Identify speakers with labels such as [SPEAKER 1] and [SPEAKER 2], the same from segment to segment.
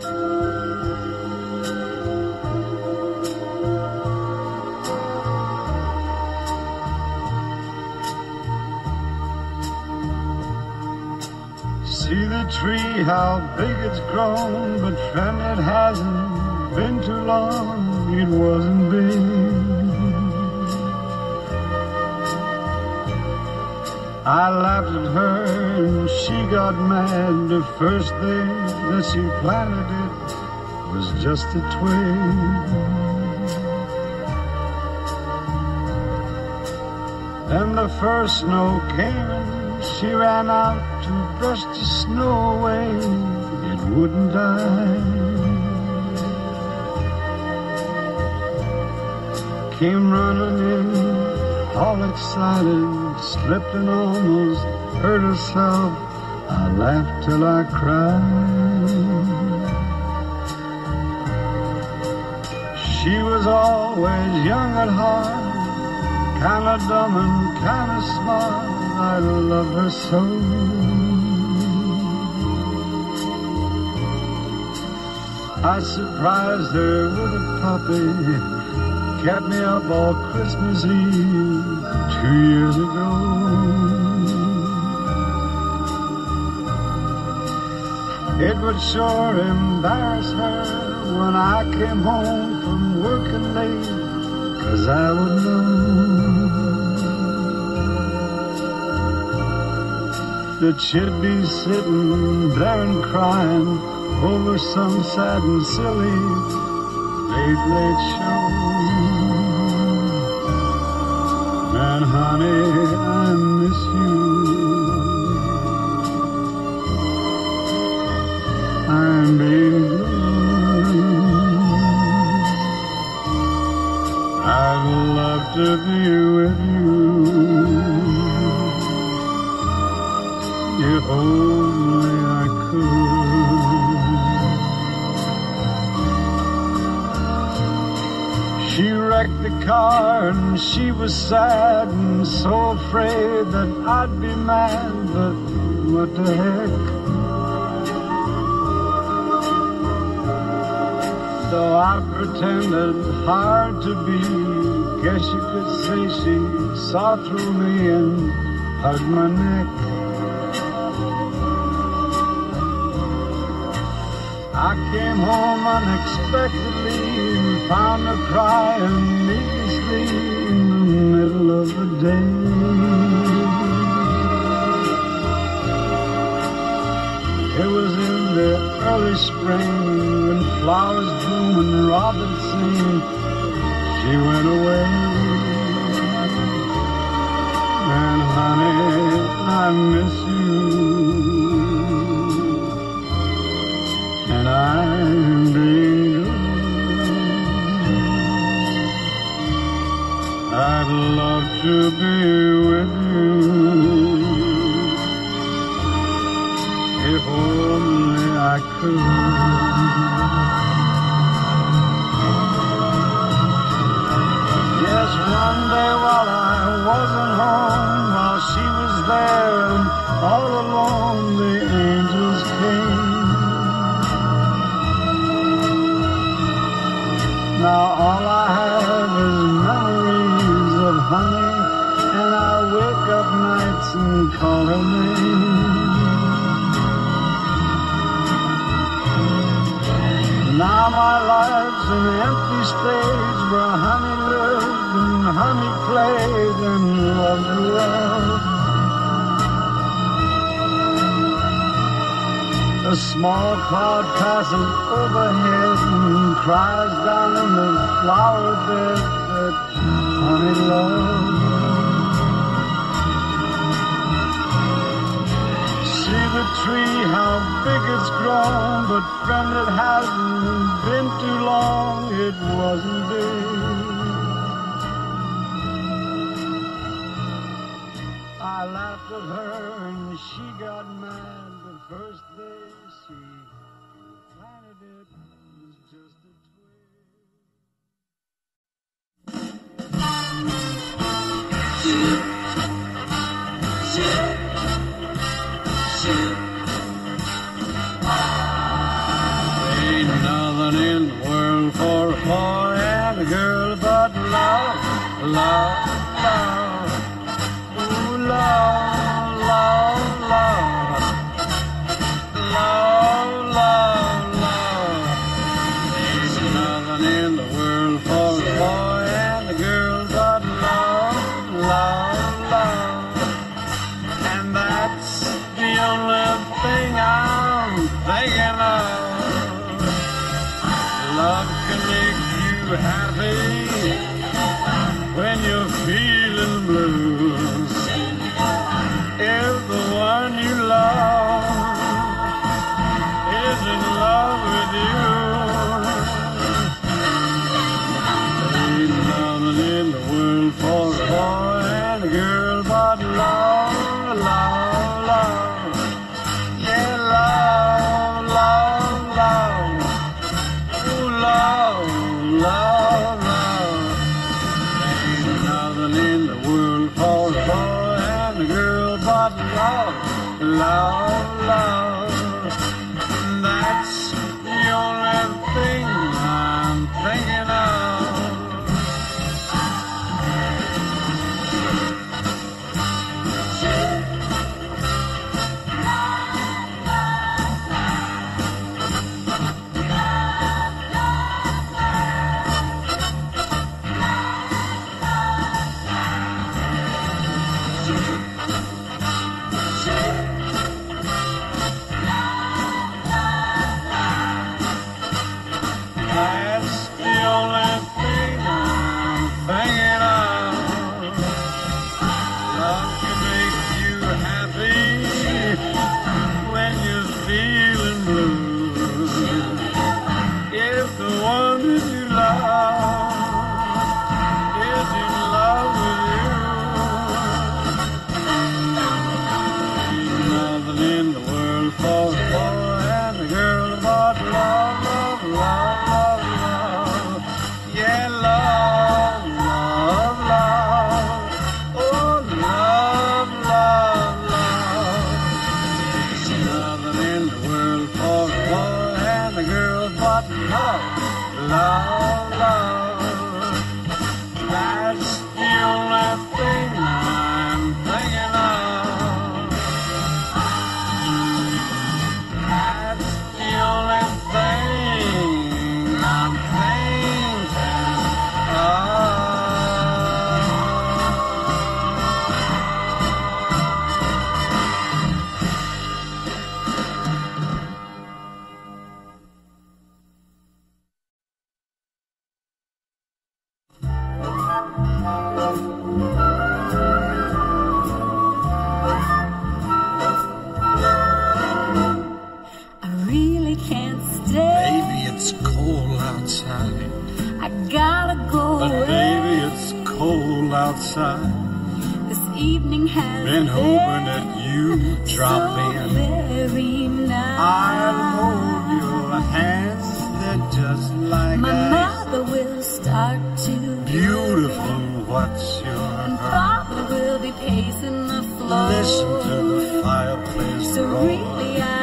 [SPEAKER 1] See the tree, how big it's grown, but friend, it hasn't been too long, it wasn't big. I laughed at her and she got mad. The first thing that she planted it was just a twig. Then the first snow came and she ran out to brush the snow away. It wouldn't die. Came running in, all excited, slipped and almost hurt herself. I laughed till I cried. She was always young at heart kinda dumb and kinda smart. I love her so. I surprised her with a puppy, kept me up all Christmas Eve two years ago. It would sure embarrass her when I came home from working late, cause I would know. that she'd be sitting there and crying over some sad and silly late, late show. To be with you. If only I could. She wrecked the car and she was sad and so afraid that I'd be mad, but what the heck? Though I pretended hard to be, guess you could say she saw through me and hugged my neck. I came home unexpectedly and found her crying needlessly in the middle of the day. It was in the early spring when flowers bloom and robins sing. She went away. And honey, I miss you. and I'm being good. I'd love to be with you if only I could. And all along the angels came. Now all I have is memories of honey, and I wake up nights and call her name. Now my life's an empty stage where honey lived and honey played and loved well. A small cloud passes overhead and cries down in the flower bed that honey loves. See the tree, how big it's grown, but friend, it hasn't been too long, it wasn't big. I laughed at her and she got mad the first day one. Love, love, love.
[SPEAKER 2] I gotta go
[SPEAKER 1] But
[SPEAKER 2] away.
[SPEAKER 1] baby, it's cold outside.
[SPEAKER 2] This evening has
[SPEAKER 1] Been hoping that you drop
[SPEAKER 2] so
[SPEAKER 1] in.
[SPEAKER 2] very nice.
[SPEAKER 1] I'll hold your hands, they're just like
[SPEAKER 2] My
[SPEAKER 1] ice.
[SPEAKER 2] mother will start to
[SPEAKER 1] Beautiful, what's your
[SPEAKER 2] and? Father will be pacing the floor.
[SPEAKER 1] Listen to the fireplace
[SPEAKER 2] So
[SPEAKER 1] roar.
[SPEAKER 2] really, I'd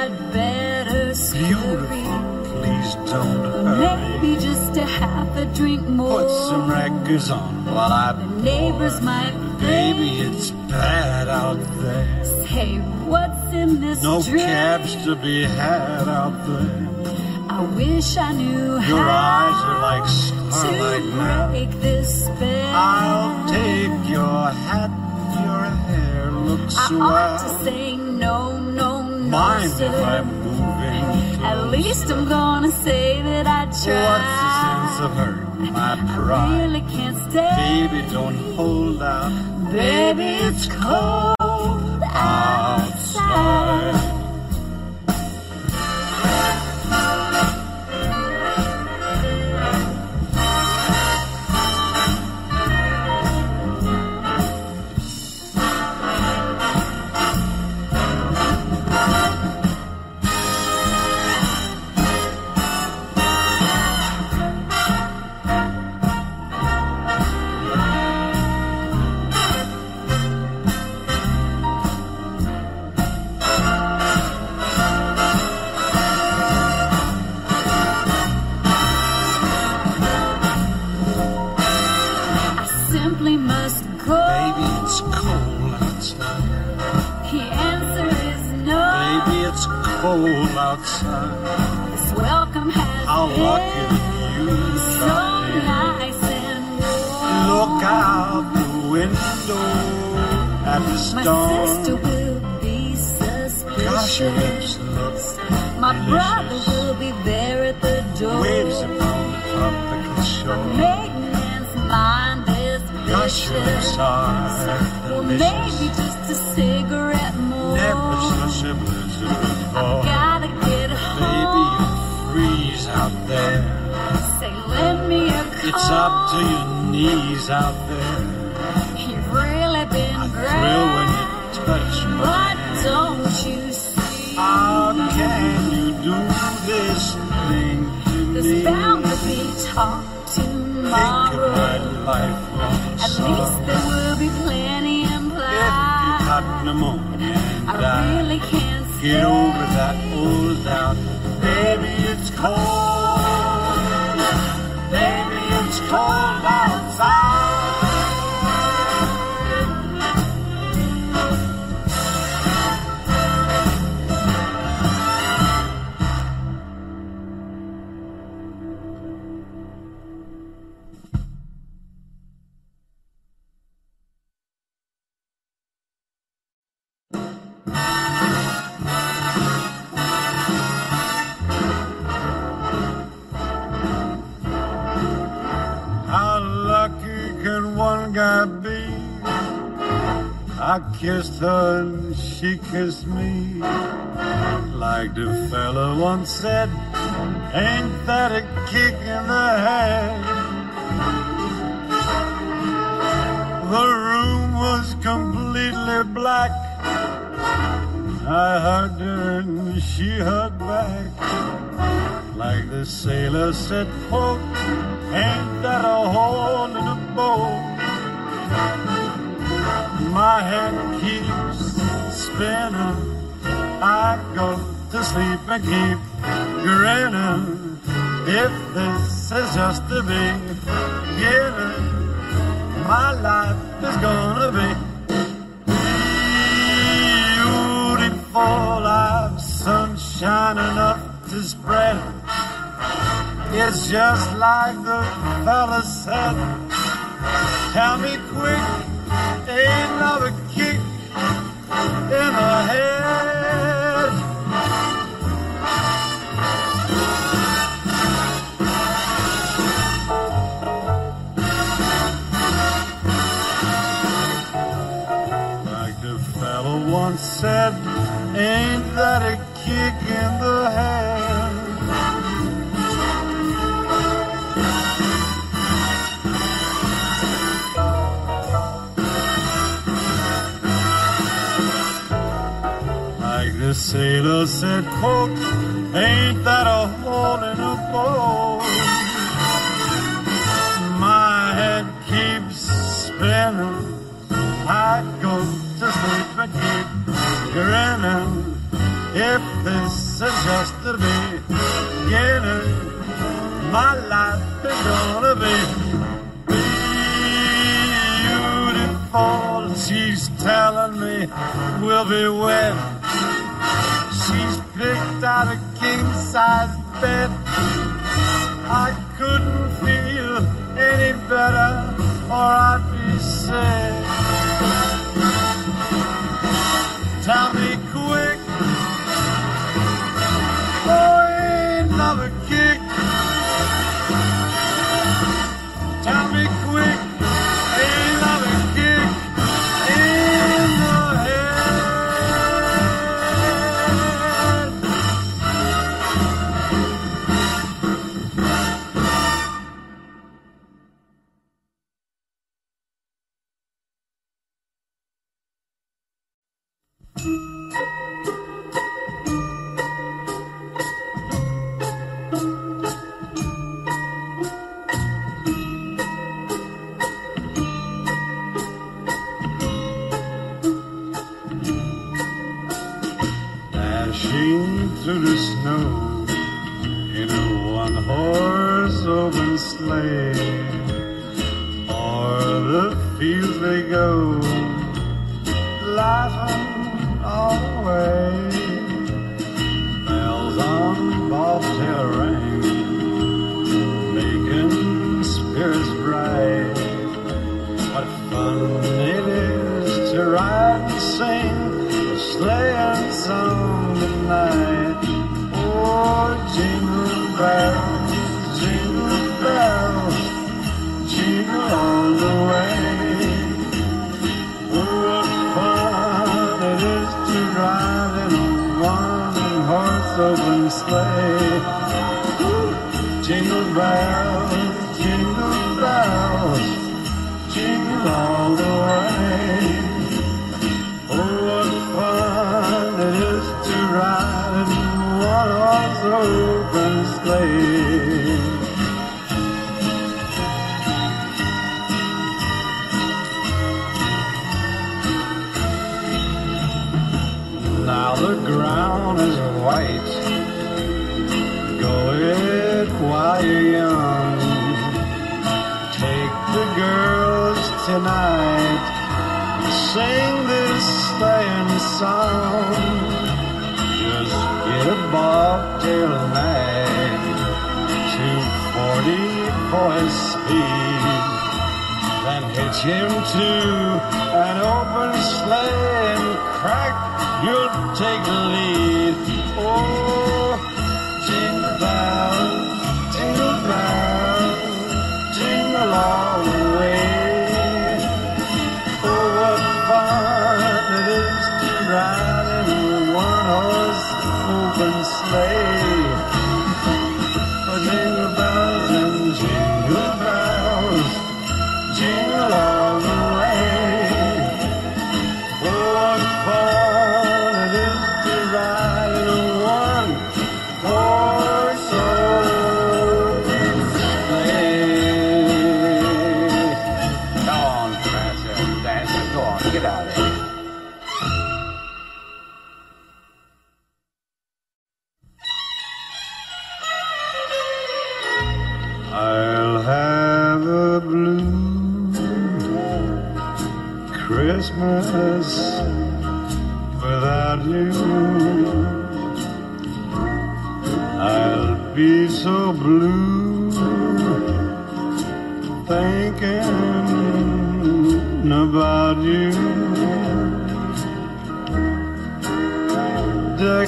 [SPEAKER 2] Maybe just a half a drink more.
[SPEAKER 1] Put some records on while I
[SPEAKER 2] The neighbors might
[SPEAKER 1] Baby,
[SPEAKER 2] think,
[SPEAKER 1] it's bad out there.
[SPEAKER 2] Say, what's in this
[SPEAKER 1] No
[SPEAKER 2] drink?
[SPEAKER 1] cabs to be had out there.
[SPEAKER 2] I wish I knew
[SPEAKER 1] Your
[SPEAKER 2] how
[SPEAKER 1] eyes are like starlight
[SPEAKER 2] to
[SPEAKER 1] now.
[SPEAKER 2] break this spell.
[SPEAKER 1] I'll take your hat, your hair looks
[SPEAKER 2] I ought to say no, no, no,
[SPEAKER 1] Mind if I'm moving
[SPEAKER 2] At least I'm gonna say that I tried.
[SPEAKER 1] What's the sense of hurting my
[SPEAKER 2] I
[SPEAKER 1] pride?
[SPEAKER 2] really can't stay.
[SPEAKER 1] Baby, don't hold out.
[SPEAKER 2] Baby, it's cold outside.
[SPEAKER 1] Look out the window at the
[SPEAKER 2] My
[SPEAKER 1] storm.
[SPEAKER 2] sister will be suspicious.
[SPEAKER 1] Gosh, your lips look
[SPEAKER 2] My
[SPEAKER 1] delicious.
[SPEAKER 2] brother will be there at the door.
[SPEAKER 1] Waves upon the tropical shore. lips are
[SPEAKER 2] Well, maybe just a cigarette more.
[SPEAKER 1] Never such a blizzard before. Out there.
[SPEAKER 2] Say, lend me a.
[SPEAKER 1] It's up to your knees out there.
[SPEAKER 2] You've really been
[SPEAKER 1] I
[SPEAKER 2] great.
[SPEAKER 1] thrill when you touch my
[SPEAKER 2] But
[SPEAKER 1] hand.
[SPEAKER 2] don't you see?
[SPEAKER 1] How can you do this thing to
[SPEAKER 2] There's
[SPEAKER 1] me?
[SPEAKER 2] bound to be talk
[SPEAKER 1] Think of my
[SPEAKER 2] tomorrow.
[SPEAKER 1] lifelong
[SPEAKER 2] At least there will be plenty
[SPEAKER 1] If you
[SPEAKER 2] implied.
[SPEAKER 1] got pneumonia and
[SPEAKER 2] I
[SPEAKER 1] die,
[SPEAKER 2] really can't
[SPEAKER 1] get over that old doubt. Baby, it's cold. Baby, it's cold outside. Kissed her and she kissed me. Like the fella once said, ain't that a kick in the head? The room was completely black. I hugged her and she hugged back. Like the sailor said, quote, ain't that a hole in a boat? My head keeps spinning. I go to sleep and keep grinning. If this is just the beginning, my life is gonna be beautiful. I've sunshine enough to spread. It's just like the fella said. Tell me quick, ain't another kick in the head. Sailor said, quote, ain't that a hole in a boat? My head keeps spinning. I go to sleep and keep grinning. If this is just the beginning, my life is gonna be beautiful. She's telling me we'll be wed. She's picked out a king size bed. I couldn't feel any better, or I'd be sick. just get a bobtail and nag. 240 horse speed. Then hitch him to an open sleigh and crack, you'll take the lead. Oh, jingle bells, jingle bells, jingle all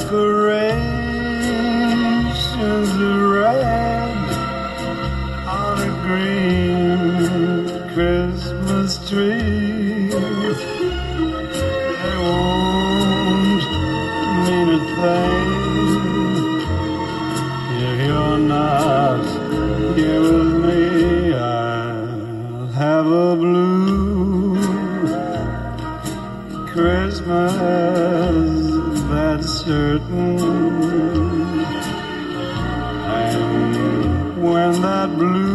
[SPEAKER 1] heart. blue.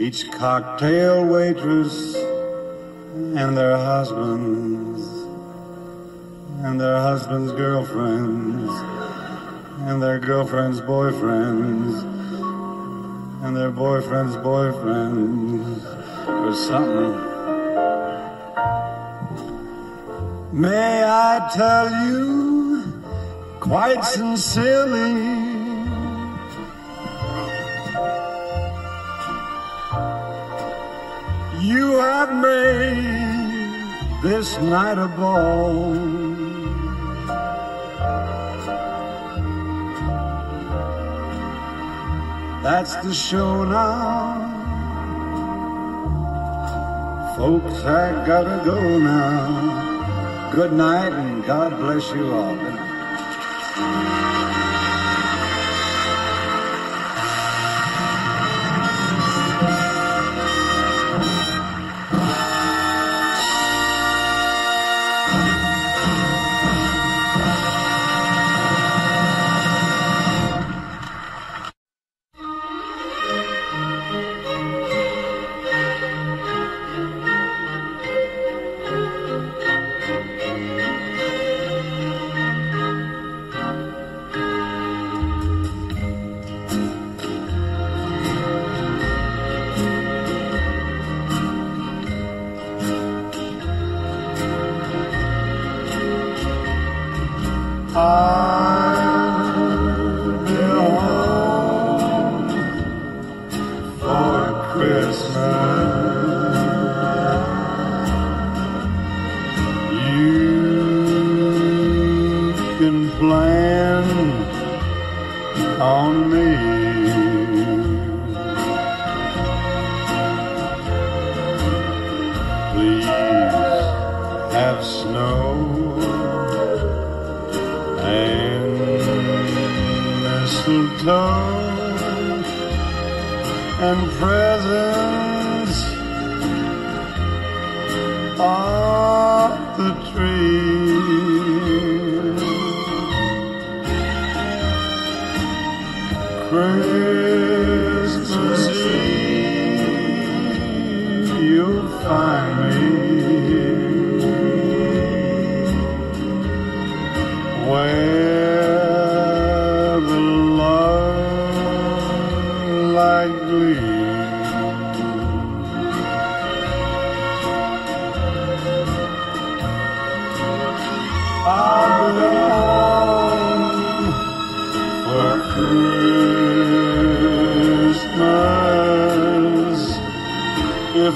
[SPEAKER 1] each cocktail waitress and their husbands and their husbands' girlfriends and their girlfriends' boyfriends and their boyfriends' boyfriends or something. May I tell you quite sincerely? This night a ball. That's the show now. Folks, I gotta go now. Good night and God bless you all. Have snow and mistletoe and presents on the tree. Christmas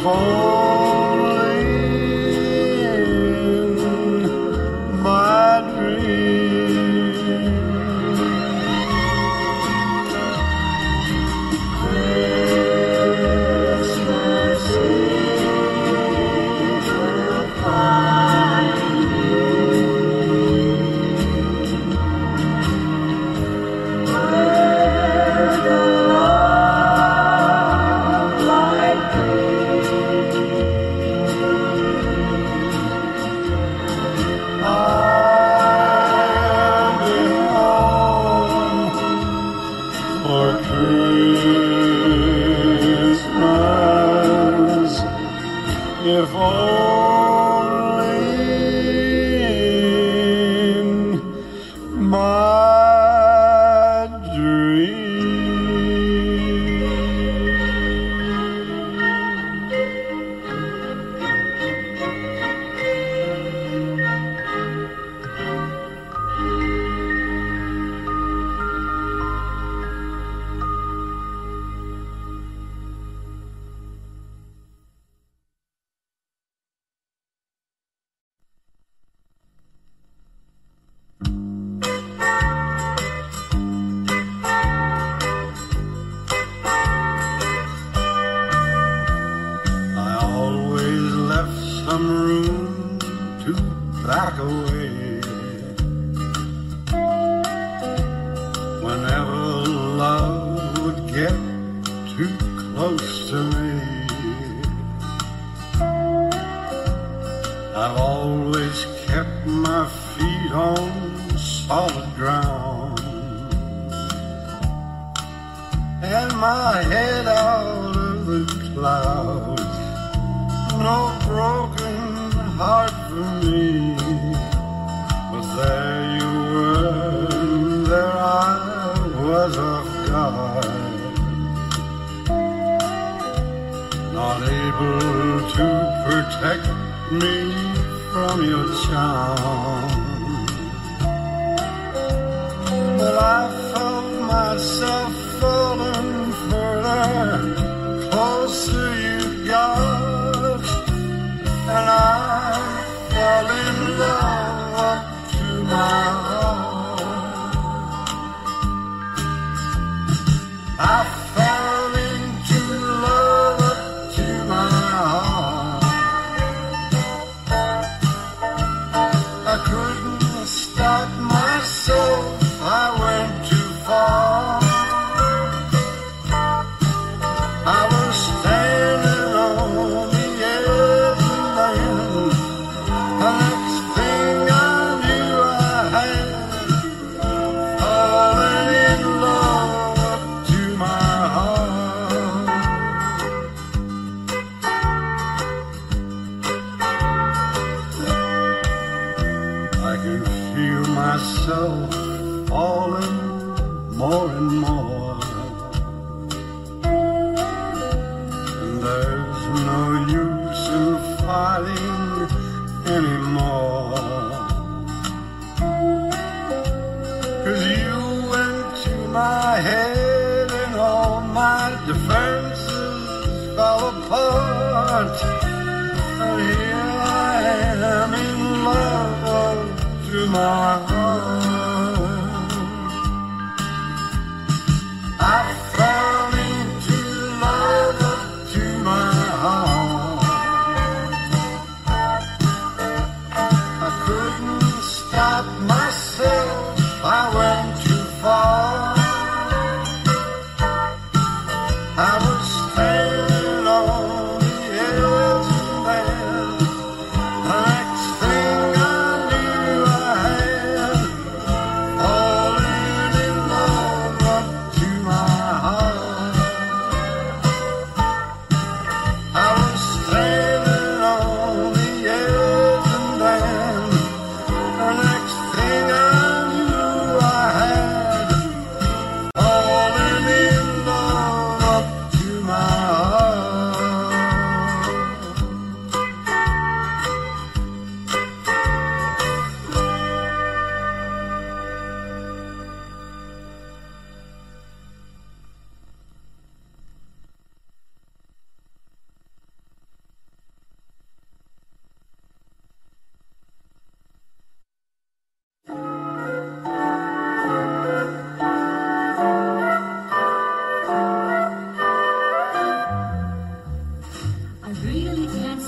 [SPEAKER 1] if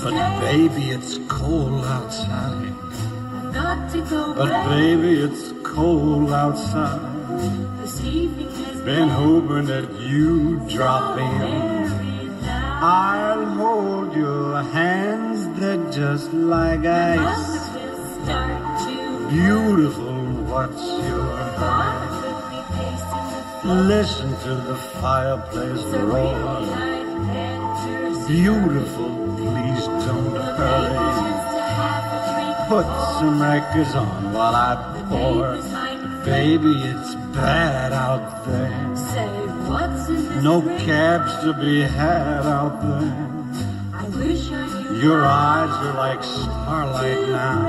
[SPEAKER 1] But baby, it's cold outside. But baby, it's cold outside.
[SPEAKER 2] This evening has
[SPEAKER 1] Been hoping that you drop in. I'll hold your hands, they're just like ice. Beautiful, what's your
[SPEAKER 2] floor.
[SPEAKER 1] Listen to the fireplace roar. Beautiful, Put some records on while I pour. Baby, it's bad out there.
[SPEAKER 2] say, what's in
[SPEAKER 1] No cabs to be had out there.
[SPEAKER 2] I I
[SPEAKER 1] Your eyes are like starlight now.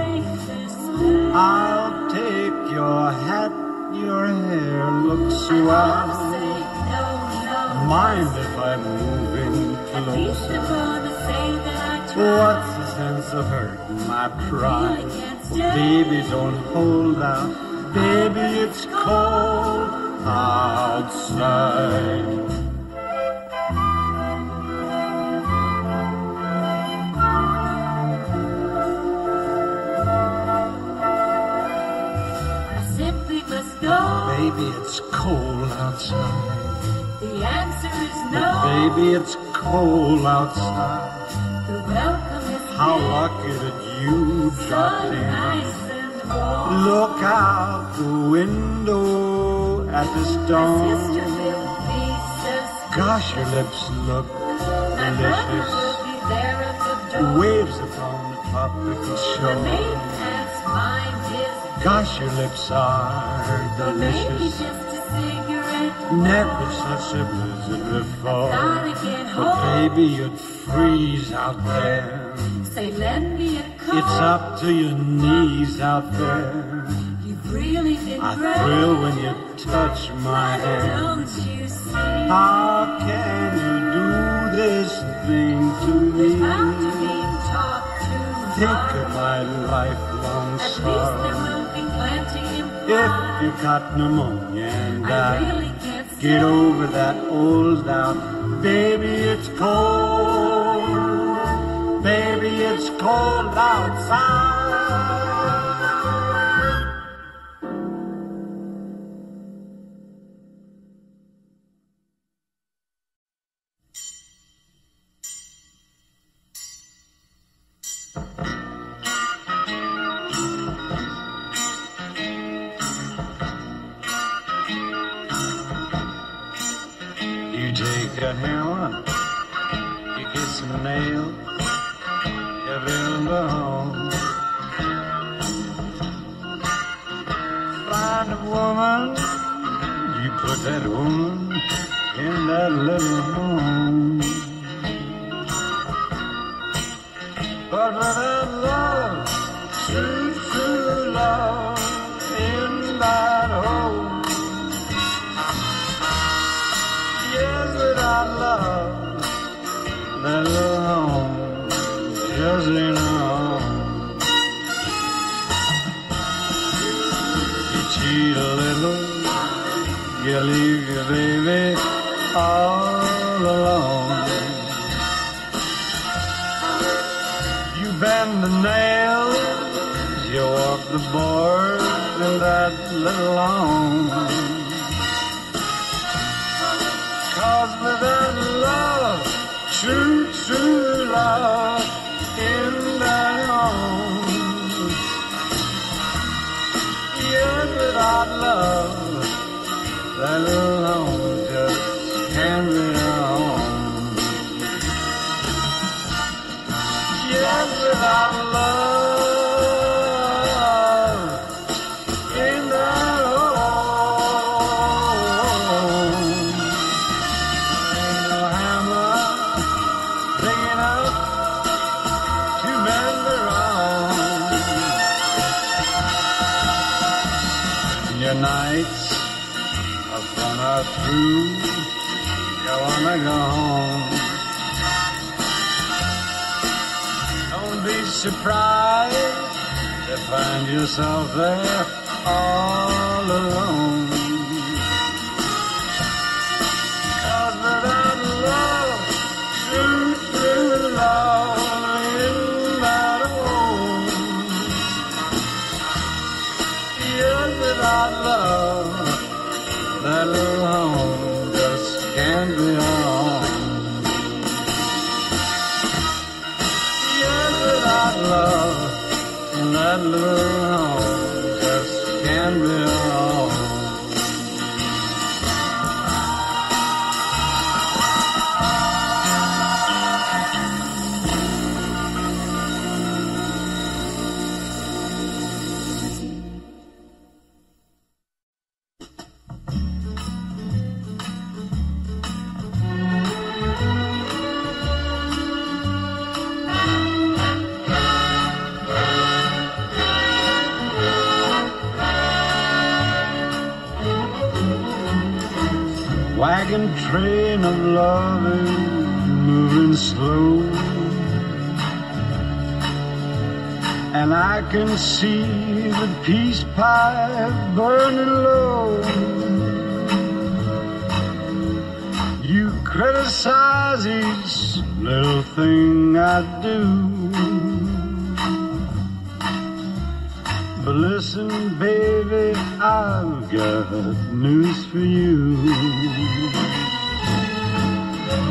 [SPEAKER 1] I'll take your hat, your hair looks swell. Mind if
[SPEAKER 2] At least I'm
[SPEAKER 1] closer?
[SPEAKER 2] I.
[SPEAKER 1] What's of hurting my pride? Oh, baby, don't hold out. Baby, it's cold outside.
[SPEAKER 2] I simply must go.
[SPEAKER 1] Baby, it's cold outside.
[SPEAKER 2] The answer is
[SPEAKER 1] But
[SPEAKER 2] no.
[SPEAKER 1] baby, it's cold outside.
[SPEAKER 2] The welcome is
[SPEAKER 1] How lucky that you dropped in.
[SPEAKER 2] nice and warm.
[SPEAKER 1] Look out the window at the storm.
[SPEAKER 2] will be so sweet.
[SPEAKER 1] Gosh, your lips look delicious.
[SPEAKER 2] will be there at the door.
[SPEAKER 1] Waves upon the tropical
[SPEAKER 2] The
[SPEAKER 1] shore.
[SPEAKER 2] maiden has mind his
[SPEAKER 1] Gosh, your lips are delicious.
[SPEAKER 2] just a cigarette
[SPEAKER 1] Never such a blizzard before. But oh.
[SPEAKER 2] hold.
[SPEAKER 1] baby, you'd freeze out there. It's up to your knees out there.
[SPEAKER 2] You've really been
[SPEAKER 1] I
[SPEAKER 2] great.
[SPEAKER 1] thrill when you touch my hand.
[SPEAKER 2] You?
[SPEAKER 1] How can you do this thing to
[SPEAKER 2] you
[SPEAKER 1] me?
[SPEAKER 2] to
[SPEAKER 1] Think of my lifelong
[SPEAKER 2] At least there
[SPEAKER 1] sorrow.
[SPEAKER 2] will be plenty in
[SPEAKER 1] If
[SPEAKER 2] mine.
[SPEAKER 1] you got pneumonia and
[SPEAKER 2] I
[SPEAKER 1] I
[SPEAKER 2] really can't
[SPEAKER 1] get over that old doubt, baby, it's cold. Baby, it's cold outside. Without love, that little yourself there all alone. Pipe burning low. You criticize each little thing I do. But listen, baby, I've got news for you.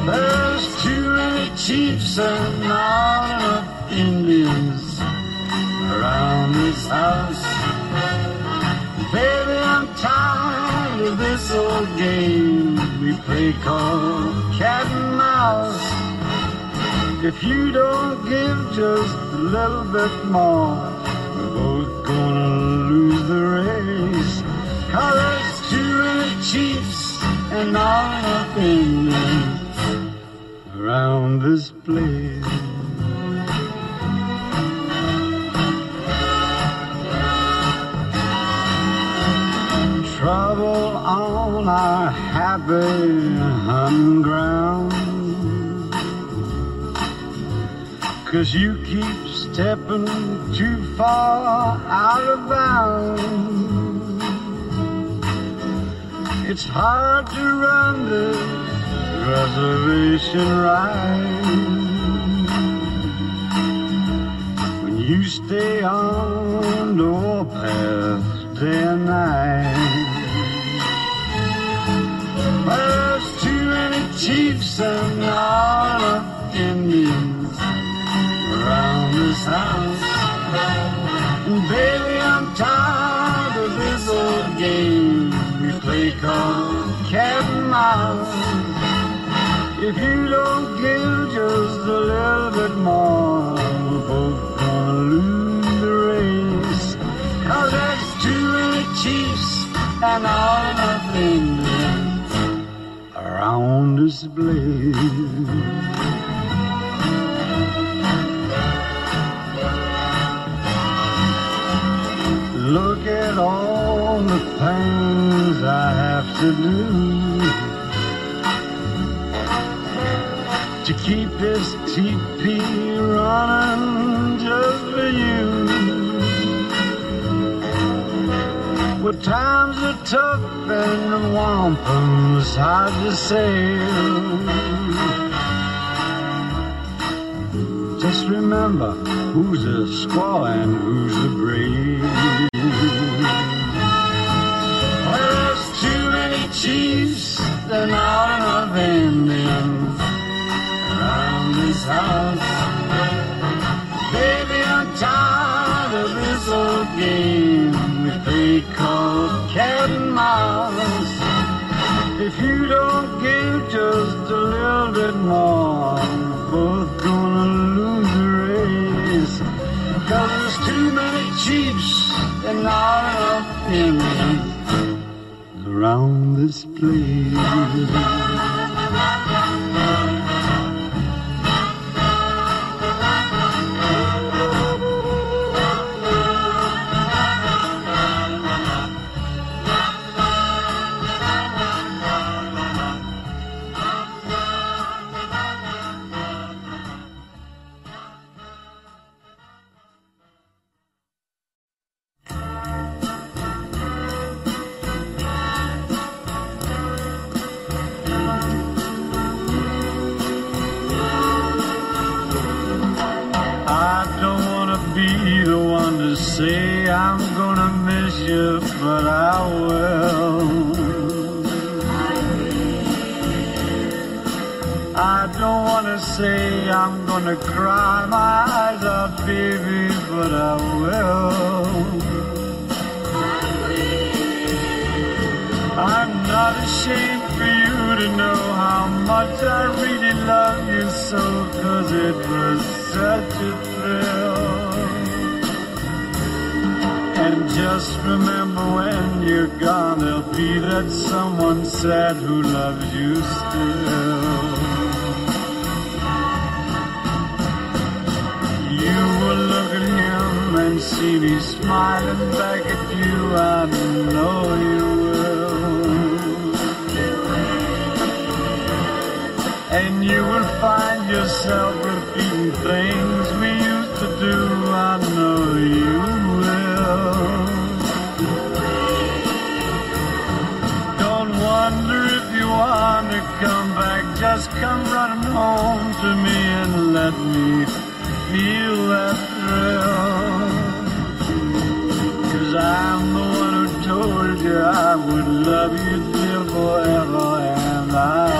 [SPEAKER 1] There's too many chiefs and not enough Indians around this house. Baby, I'm tired of this old game we play called cat and mouse. If you don't give just a little bit more, we're both gonna lose the race. Cause too many chiefs and all of Indians around this place. Trouble on our happy hunting ground. Cause you keep stepping too far out of bounds. It's hard to run this reservation right when you stay on the warpath day and night. There's too many chiefs and all of Indians around this house. And baby, I'm tired of this old game we play called cat and mouse. If you don't give just a little bit more, we're both gonna lose the race. Cause there's too many chiefs and all of Indians around this place. Look at all the things I have to do to keep this teepee running just for you. Well, times are tough and the wampum's hard to sail. Just remember who's a squaw and who's a brave. There's too many chiefs and not enough Indians around this house. And not enough around this place. My eyes out, baby, but I will. I'm not ashamed for you to know how much I really love you so, cause it was such a thrill. And just remember when you're gone, there'll be that someone sad who loves you still. At him and see me smiling back at you. I know you will. And you will find yourself repeating things we used to do. I know you will. Don't wonder if you want to come back. Just come running home to me and let me feel that thrill. Cause I'm the one who told you I would love you dear forever and I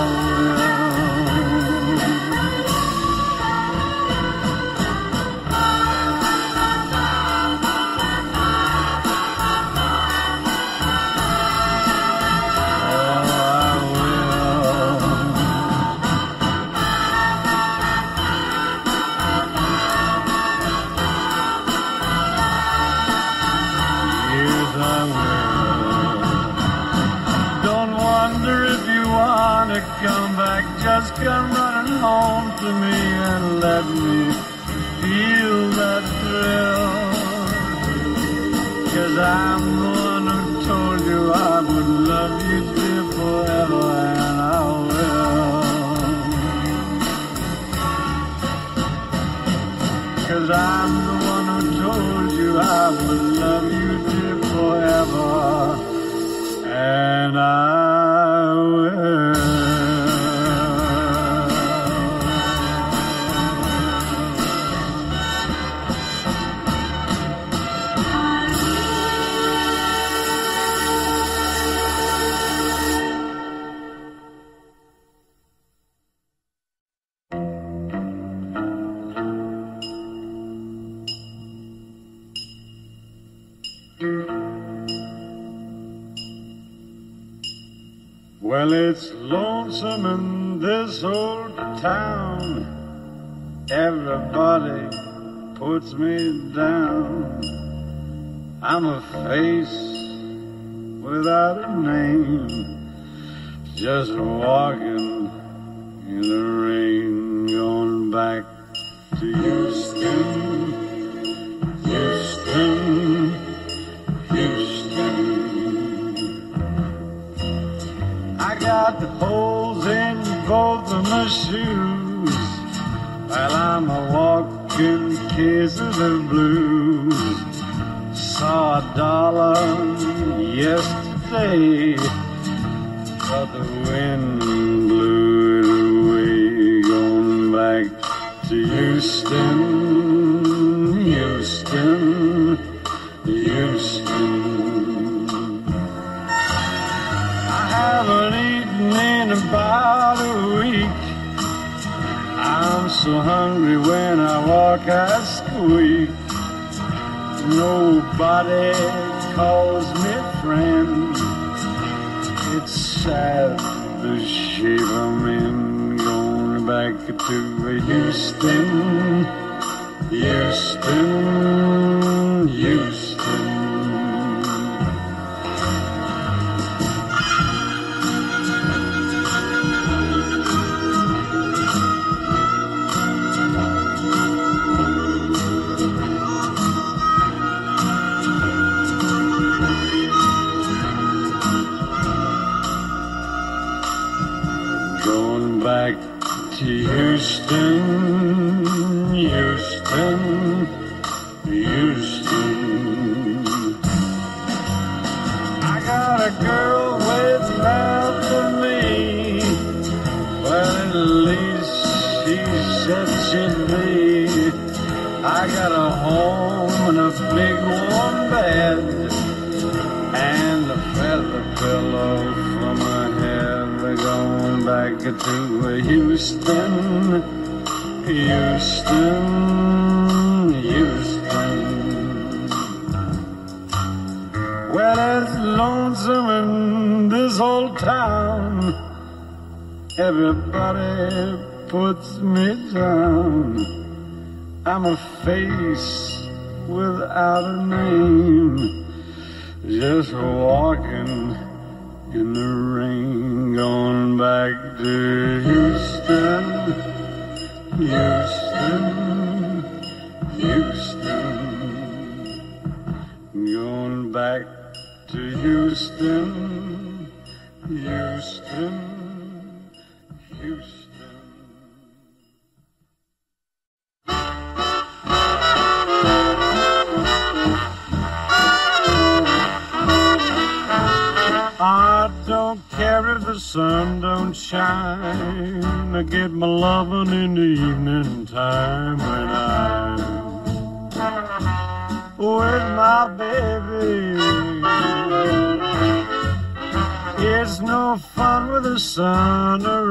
[SPEAKER 1] uh, I'm a face without a name, just walking.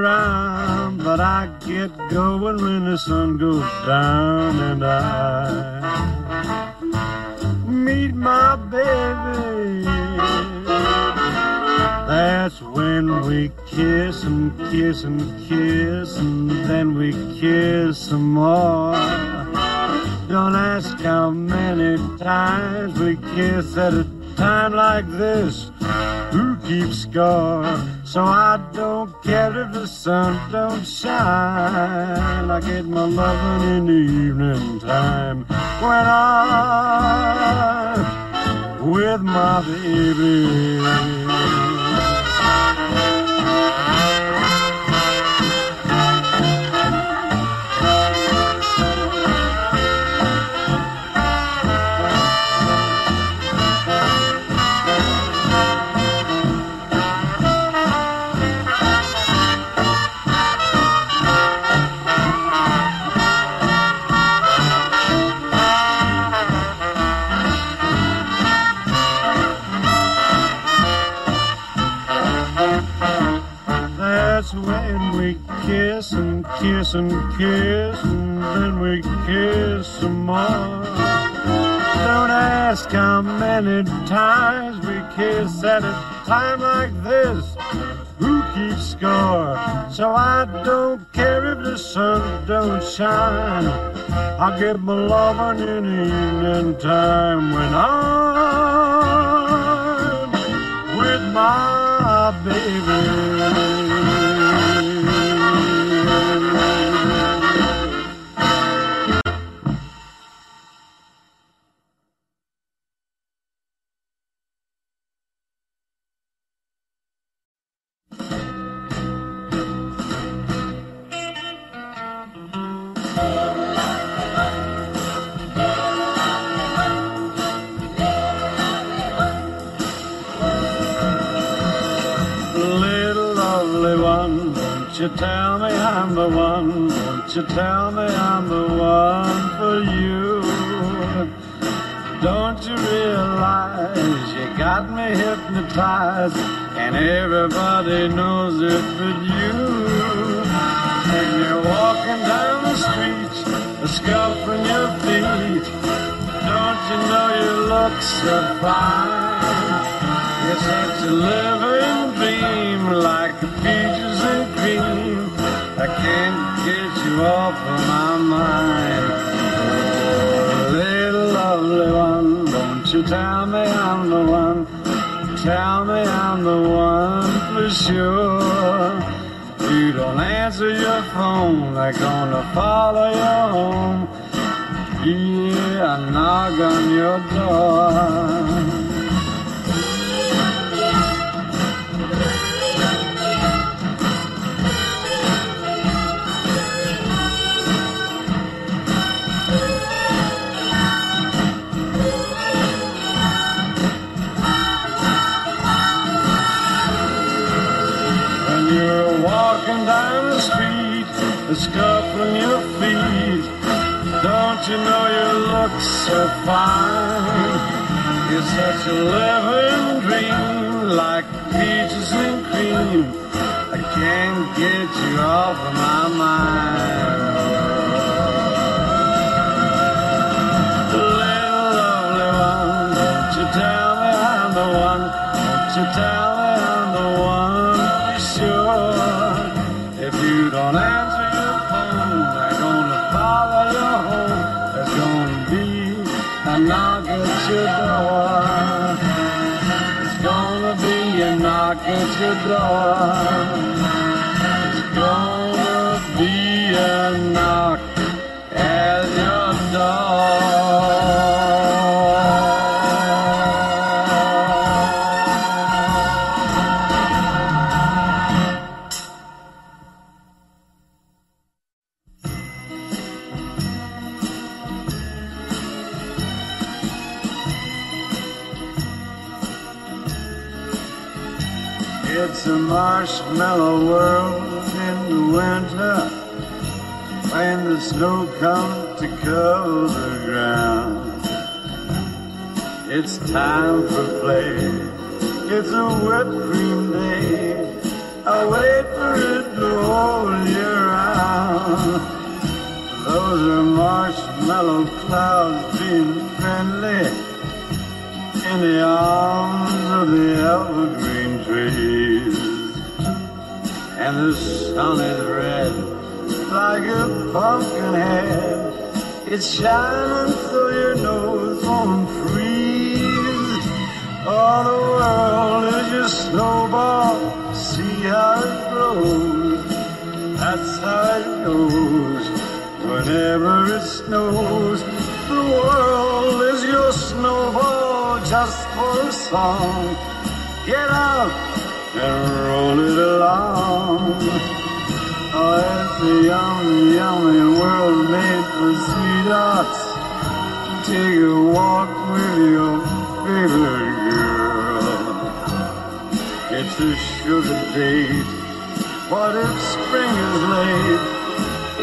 [SPEAKER 1] but I get going when the sun goes down and I meet my baby. That's when we kiss and kiss and kiss and then we kiss some more. Don't ask how many times we kiss at a time like this, who keeps score? So I don't care if the sun don't shine. I get my loving in the evening time when I'm with my baby. Kiss and kiss, and then we kiss some more. Don't ask how many times we kiss at a time like this. Who keeps score? So I don't care if the sun don't shine. I get my loving in evening time when I'm with my baby. You tell me I'm the one? Won't you tell me I'm the one for you? Don't you realize you got me hypnotized and everybody knows it but you? When you're walking down the street, a scuff in your feet, don't you know you look so fine? You're such a living dream, like a peaches and cream. I can't get you off of my mind. Little lovely one, don't you tell me I'm the one. Tell me I'm the one for sure. You don't answer your phone, they're gonna follow you home. Yeah, I knock on your door. A scuff on your feet, don't you know you look so fine? You're such a living dream, like peaches and cream. I can't get you off of my mind. Little lovely one, don't you tell me I'm the one? Don't you tell knock at your door. It's gonna be a knock at your door. It's gonna be a knock marshmallow world in the winter when the snow comes to cover the ground. It's time for play. It's a wet cream day. I wait for it the whole year round. Those are marshmallow clouds being friendly in the arms of the evergreen trees. And the sun is red like a pumpkin head. It's shining so your nose won't freeze. All the world is just snowball, see how it grows. That's how it goes. Whenever it snows, the world is your snowball just for a song. Get out roll it along. Oh, it's a yummy, yummy world made for sweethearts. Take a walk with your favorite girl. It's a sugar date. What if spring is late?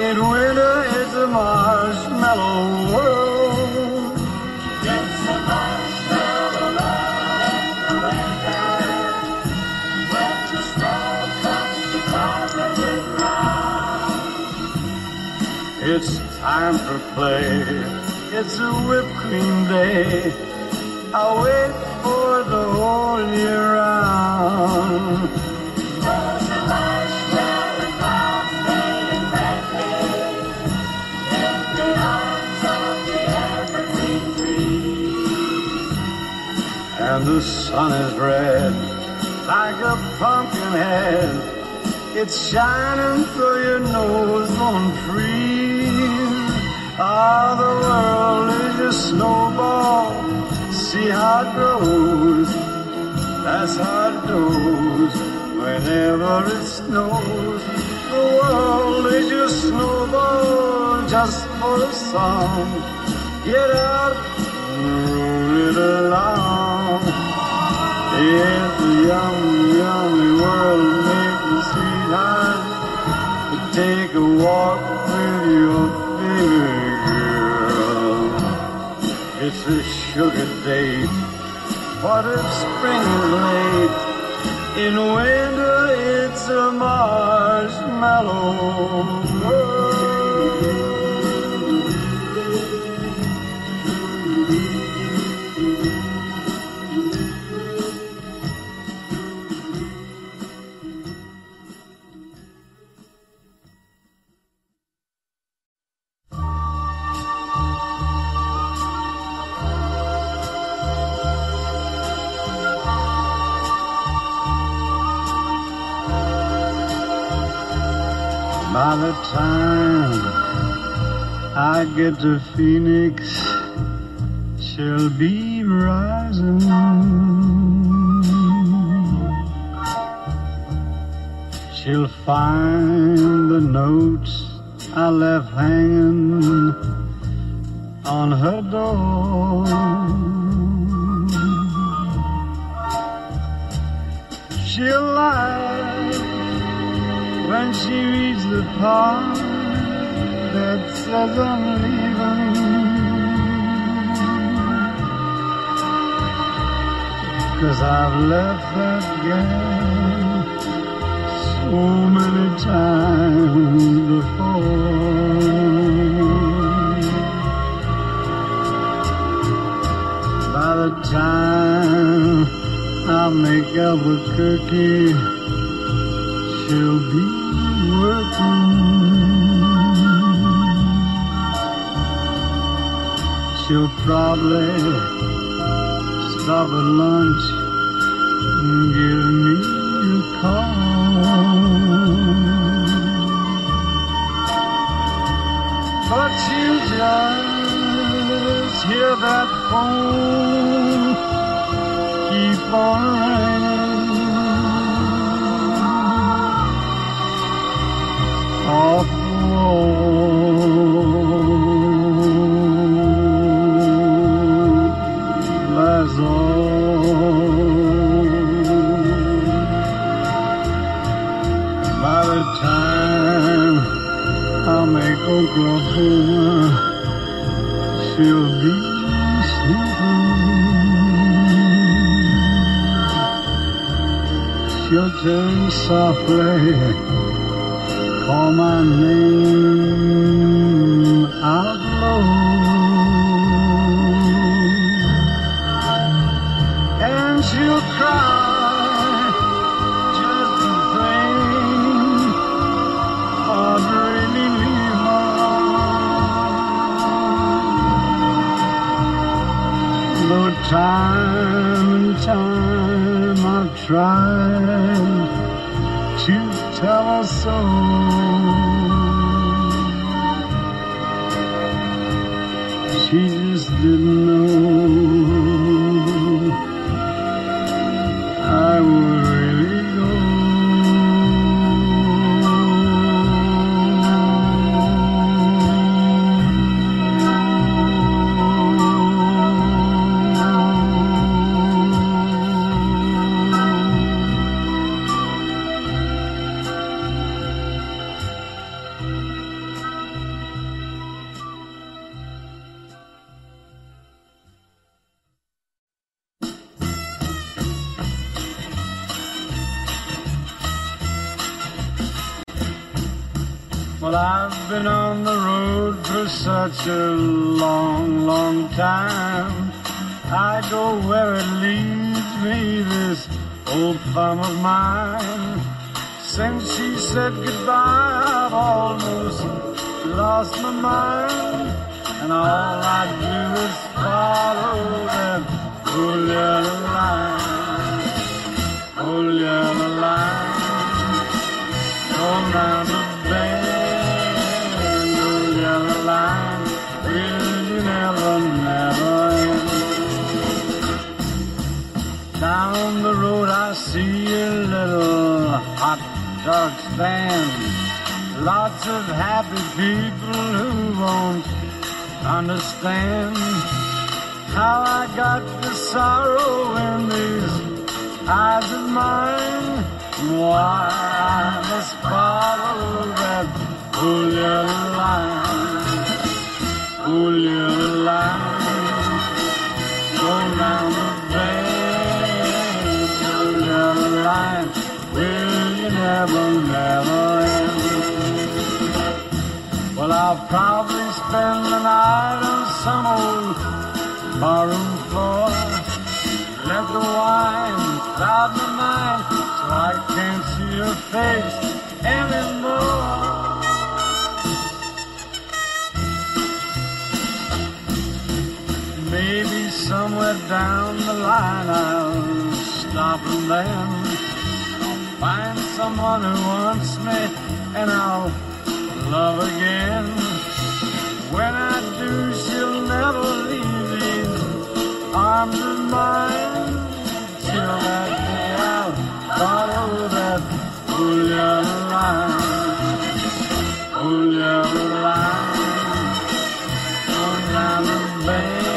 [SPEAKER 1] In winter, it's a marshmallow world. It's time for play. It's a whipped cream day. I'll wait for the whole year round. And the sun is red like a pumpkin head. It's shining through your nose on freeze. Ah, the world is your snowball. See how it grows. That's how it goes. Whenever it snows, the world is your snowball just for a song. Get out and roll it along. It's a yummy, yummy world made for sweethearts. To take a walk with your It's a sugar date. What if spring is late? In winter, it's a marshmallow. Time I get to Phoenix, she'll be rising. She'll find the notes I left hanging on her door. She'll lie when she reads the part that says I'm leaving. Cause I've left that girl so many times before. By the time I make Albuquerque, she'll be She'll probably stop at lunch and give me a call. But she'll just hear that phone keep on ringing. off the road. She'll be sleeping. She'll turn softly. Call my name time and time I've tried to tell her so. She just didn't know understand how I got the sorrow in these eyes of mine. Why I must follow that old yellow line, old yellow line, go round the bend, old yellow line. Will you never, never end? Well, I'll probably spend the night on some old barroom floor. Let the wine cloud my mind so I can't see your face anymore. Maybe somewhere down the line I'll stop and then I'll find someone who wants me and I'll love again. When I do, she'll never leave these arms of mine. Till that day I'll follow that. Old yellow line, old yellow line, on down the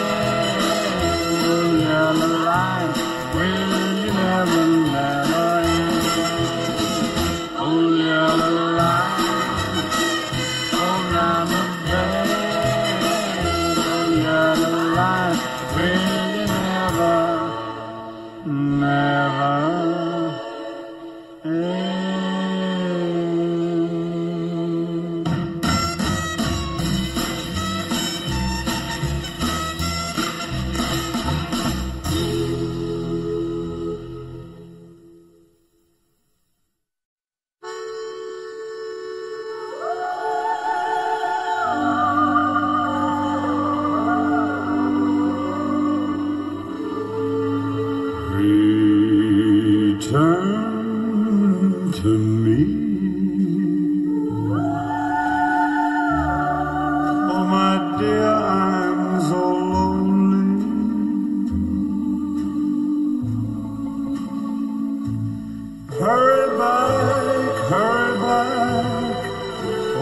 [SPEAKER 1] Hurry back, hurry back.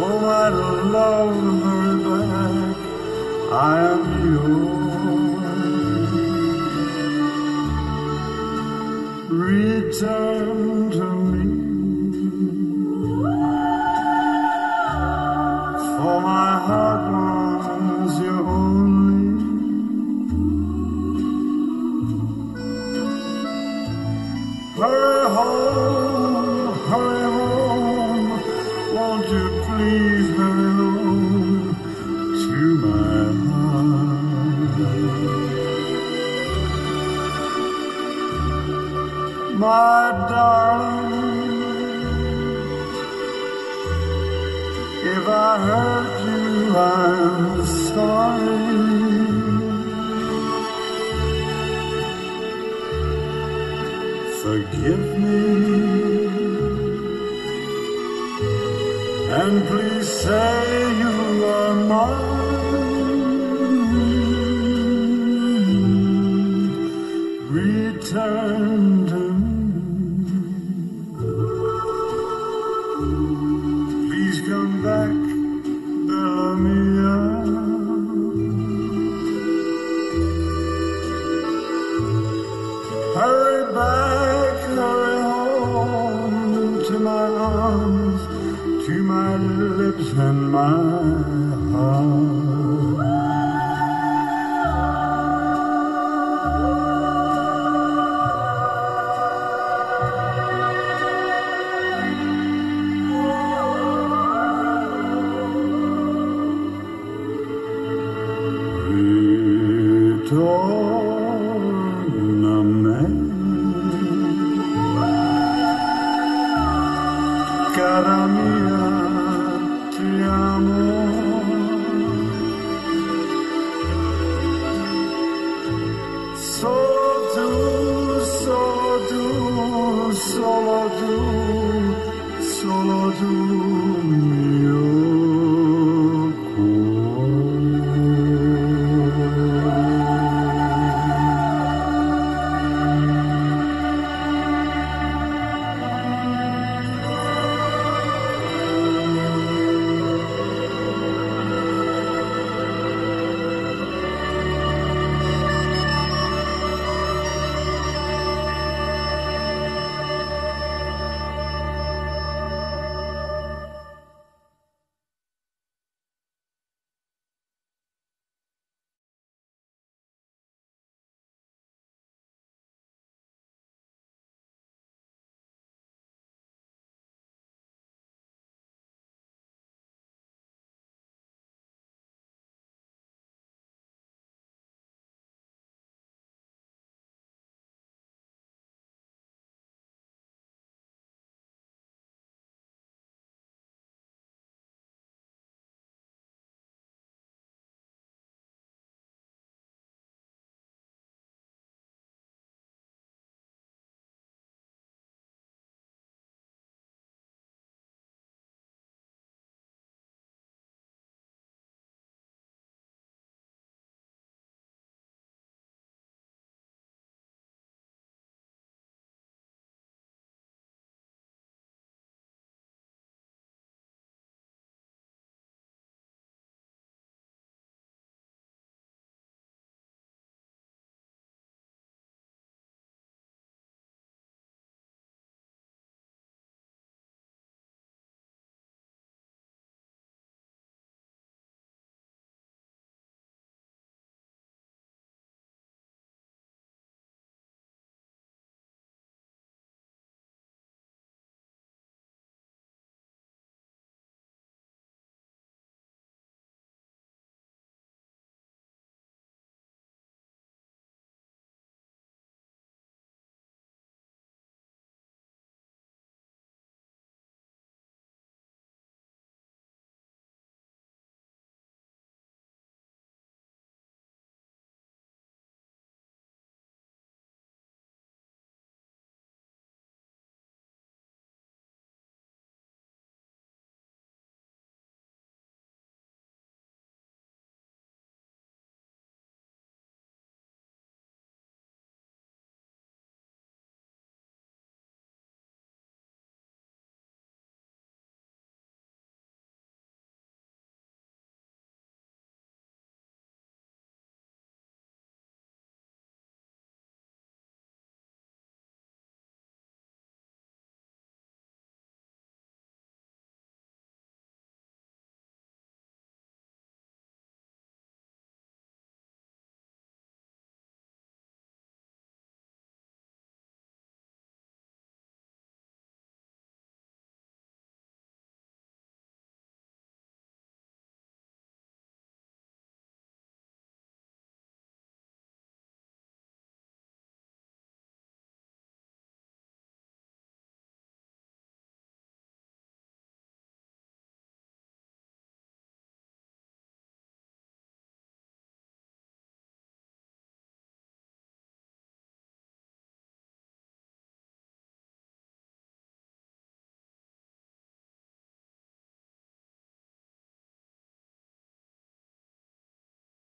[SPEAKER 1] Oh, my love, hurry back. I am yours. Return Forgive me. Cara mia,